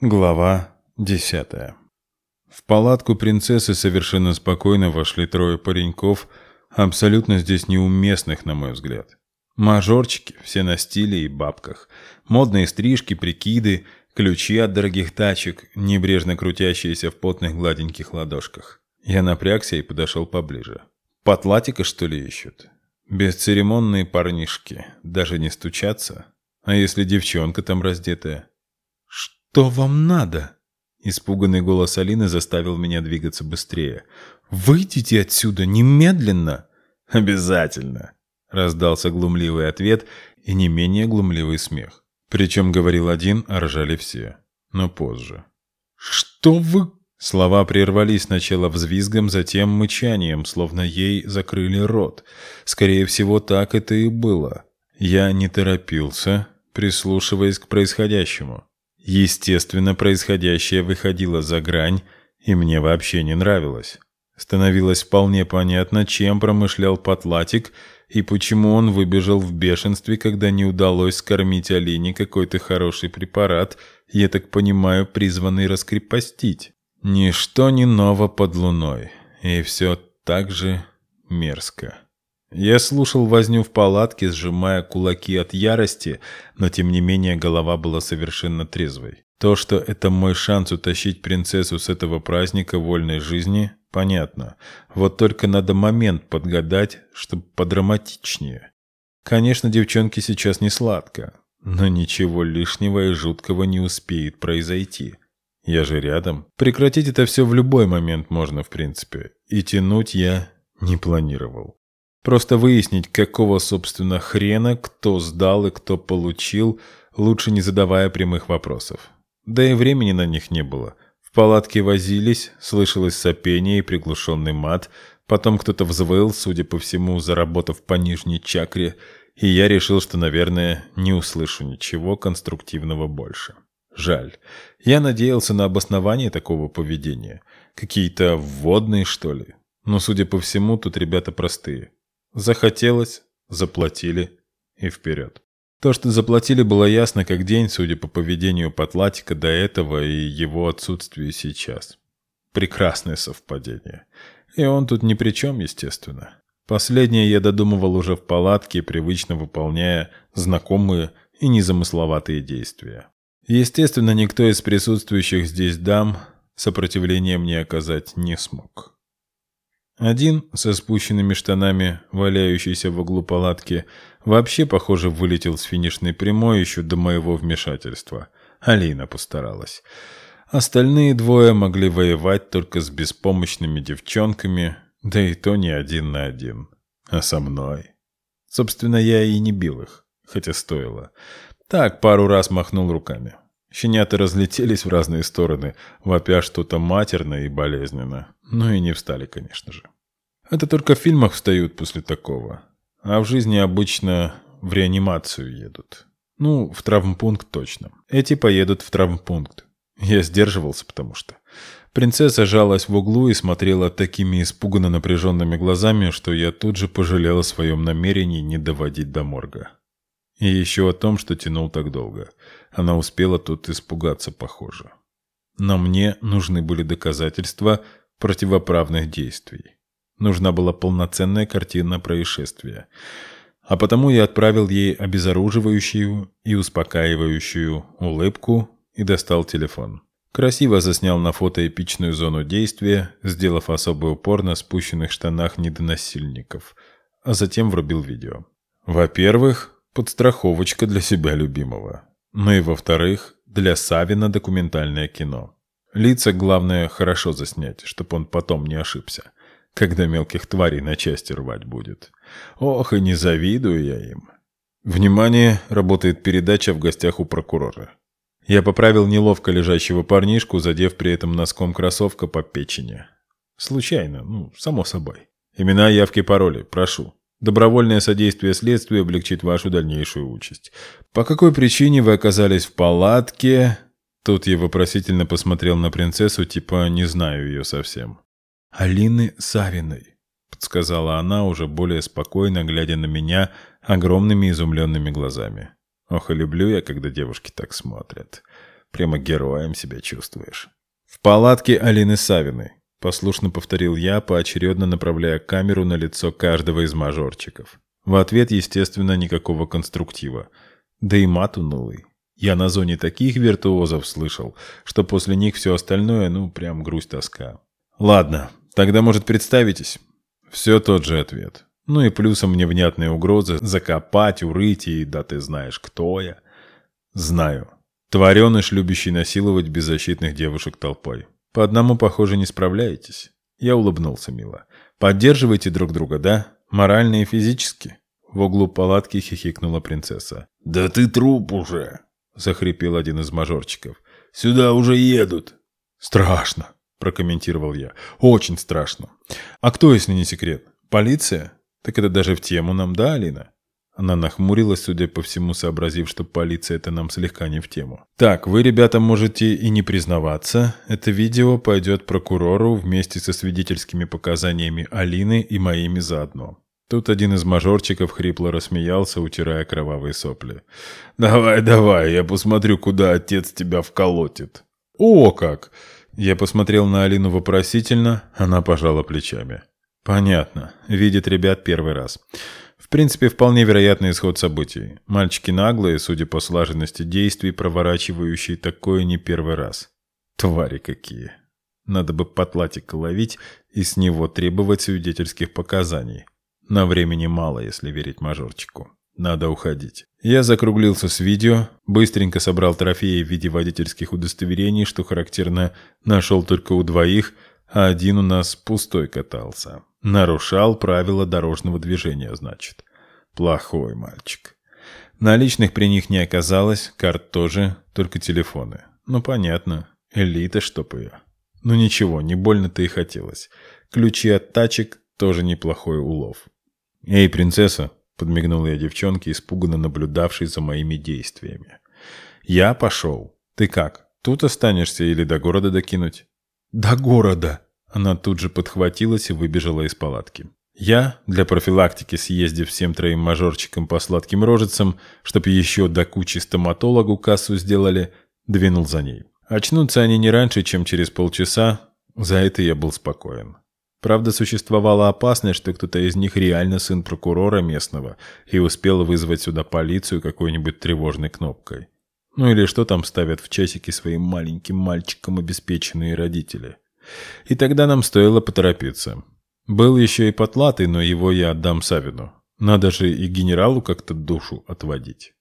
Глава десятая. В палатку принцессы совершенно спокойно вошли трое пареньков, абсолютно здесь неуместных, на мой взгляд. Мажорчики, все на стиле и бабках. Модные стрижки, прикиды, ключи от дорогих тачек, небрежно крутящиеся в потных гладеньких ладошках. Я напрягся и подошел поближе. Потлатика, что ли, ищут? Бесцеремонные парнишки, даже не стучатся. А если девчонка там раздетая? «Что вам надо?» Испуганный голос Алины заставил меня двигаться быстрее. «Выйдите отсюда немедленно!» «Обязательно!» — раздался глумливый ответ и не менее глумливый смех. Причем говорил один, а ржали все. Но позже. «Что вы...» Слова прервались сначала взвизгом, затем мычанием, словно ей закрыли рот. Скорее всего, так это и было. Я не торопился, прислушиваясь к происходящему. Естественно, происходящее выходило за грань, и мне вообще не нравилось. Становилось вполне понятно, чем промышлял Потлатик и почему он выбежал в бешенстве, когда не удалось скормить Алине какой-то хороший препарат, я так понимаю, призванный раскрепостить. Ничто не ново под луной, и все так же мерзко. Я слушал возню в палатке, сжимая кулаки от ярости, но тем не менее голова была совершенно трезвой. То, что это мой шанс утащить принцессу с этого праздника вольной жизни, понятно. Вот только надо момент подгадать, чтобы подраматичнее. Конечно, девчонке сейчас не сладко, но ничего лишнего и жуткого не успеет произойти. Я же рядом. Прекратить это все в любой момент можно, в принципе. И тянуть я не планировал. Просто выяснить, какого, собственно, хрена, кто сдал и кто получил, лучше не задавая прямых вопросов. Да и времени на них не было. В палатке возились, слышалось сопение и приглушенный мат, потом кто-то взвыл, судя по всему, заработав по нижней чакре, и я решил, что, наверное, не услышу ничего конструктивного больше. Жаль. Я надеялся на обоснование такого поведения. Какие-то вводные, что ли? Но, судя по всему, тут ребята простые. Захотелось, заплатили и вперед. То, что заплатили, было ясно как день, судя по поведению Патлатика до этого и его отсутствию сейчас. Прекрасное совпадение. И он тут ни при чем, естественно. Последнее я додумывал уже в палатке, привычно выполняя знакомые и незамысловатые действия. Естественно, никто из присутствующих здесь дам сопротивления мне оказать не смог. Один, со спущенными штанами, валяющийся в углу палатки, вообще, похоже, вылетел с финишной прямой еще до моего вмешательства. Алина постаралась. Остальные двое могли воевать только с беспомощными девчонками, да и то не один на один, а со мной. Собственно, я и не бил их, хотя стоило. Так, пару раз махнул руками. Щенята разлетелись в разные стороны, вопя что-то матерно и болезненно. Ну и не встали, конечно же. Это только в фильмах встают после такого. А в жизни обычно в реанимацию едут. Ну, в травмпункт точно. Эти поедут в травмпункт. Я сдерживался, потому что... Принцесса жалась в углу и смотрела такими испуганно напряженными глазами, что я тут же пожалел о своем намерении не доводить до морга. И еще о том, что тянул так долго. Она успела тут испугаться, похоже. Но мне нужны были доказательства противоправных действий. Нужна была полноценная картина происшествия. А потому я отправил ей обезоруживающую и успокаивающую улыбку и достал телефон. Красиво заснял на фото эпичную зону действия, сделав особый упор на спущенных штанах недоносильников, а затем врубил видео. Во-первых, подстраховочка для себя любимого. Ну и во-вторых, для Савина документальное кино. Лица, главное, хорошо заснять, чтобы он потом не ошибся, когда мелких тварей на части рвать будет. Ох, и не завидую я им. Внимание, работает передача в гостях у прокурора. Я поправил неловко лежащего парнишку, задев при этом носком кроссовка по печени. Случайно, ну, само собой. Имена, явки, пароли, прошу. Добровольное содействие следствию облегчит вашу дальнейшую участь. По какой причине вы оказались в палатке? Тут я вопросительно посмотрел на принцессу, типа не знаю ее совсем. Алины Савиной, подсказала она уже более спокойно, глядя на меня огромными изумленными глазами. Ох, и люблю я, когда девушки так смотрят. Прямо героем себя чувствуешь. В палатке Алины Савиной. Послушно повторил я, поочередно направляя камеру на лицо каждого из мажорчиков. В ответ, естественно, никакого конструктива. Да и мат унылый. Я на зоне таких виртуозов слышал, что после них все остальное, ну, прям грусть-тоска. Ладно, тогда, может, представитесь? Все тот же ответ. Ну и плюсом невнятные угрозы закопать, урыть и да ты знаешь, кто я. Знаю. Твореныш, любящий насиловать беззащитных девушек толпой. По одному, похоже, не справляетесь. Я улыбнулся мило. Поддерживаете друг друга, да? Морально и физически? В углу палатки хихикнула принцесса. «Да ты труп уже!» захрипел один из мажорчиков. «Сюда уже едут!» «Страшно!» – прокомментировал я. «Очень страшно. А кто, если не секрет? Полиция? Так это даже в тему нам, да, Алина?» Она нахмурилась, судя по всему, сообразив, что полиция это нам слегка не в тему. «Так, вы, ребята, можете и не признаваться. Это видео пойдет прокурору вместе со свидетельскими показаниями Алины и моими заодно. Тут один из мажорчиков хрипло рассмеялся, утирая кровавые сопли. «Давай, давай, я посмотрю, куда отец тебя вколотит». «О, как!» Я посмотрел на Алину вопросительно, она пожала плечами. «Понятно. Видит ребят первый раз. В принципе, вполне вероятный исход событий. Мальчики наглые, судя по слаженности действий, проворачивающие такое не первый раз. Твари какие. Надо бы потлатика ловить и с него требовать свидетельских показаний». На времени мало, если верить мажорчику. Надо уходить. Я закруглился с видео, быстренько собрал трофеи в виде водительских удостоверений, что характерно, нашел только у двоих, а один у нас пустой катался. Нарушал правила дорожного движения, значит. Плохой мальчик. Наличных при них не оказалось, карт тоже, только телефоны. Ну, понятно. Элита, чтоб ее. Ну ничего, не больно-то и хотелось. Ключи от тачек тоже неплохой улов. «Эй, принцесса!» — подмигнул я девчонке, испуганно наблюдавшей за моими действиями. «Я пошел. Ты как, тут останешься или до города докинуть?» «До города!» Она тут же подхватилась и выбежала из палатки. Я, для профилактики съездив всем троим мажорчикам по сладким рожицам, чтоб еще до кучи стоматологу кассу сделали, двинул за ней. Очнутся они не раньше, чем через полчаса, за это я был спокоен. Правда, существовала опасность, что кто-то из них реально сын прокурора местного и успел вызвать сюда полицию какой-нибудь тревожной кнопкой. Ну или что там ставят в часики своим маленьким мальчикам обеспеченные родители. И тогда нам стоило поторопиться. Был еще и потлатый, но его я отдам Савину. Надо же и генералу как-то душу отводить.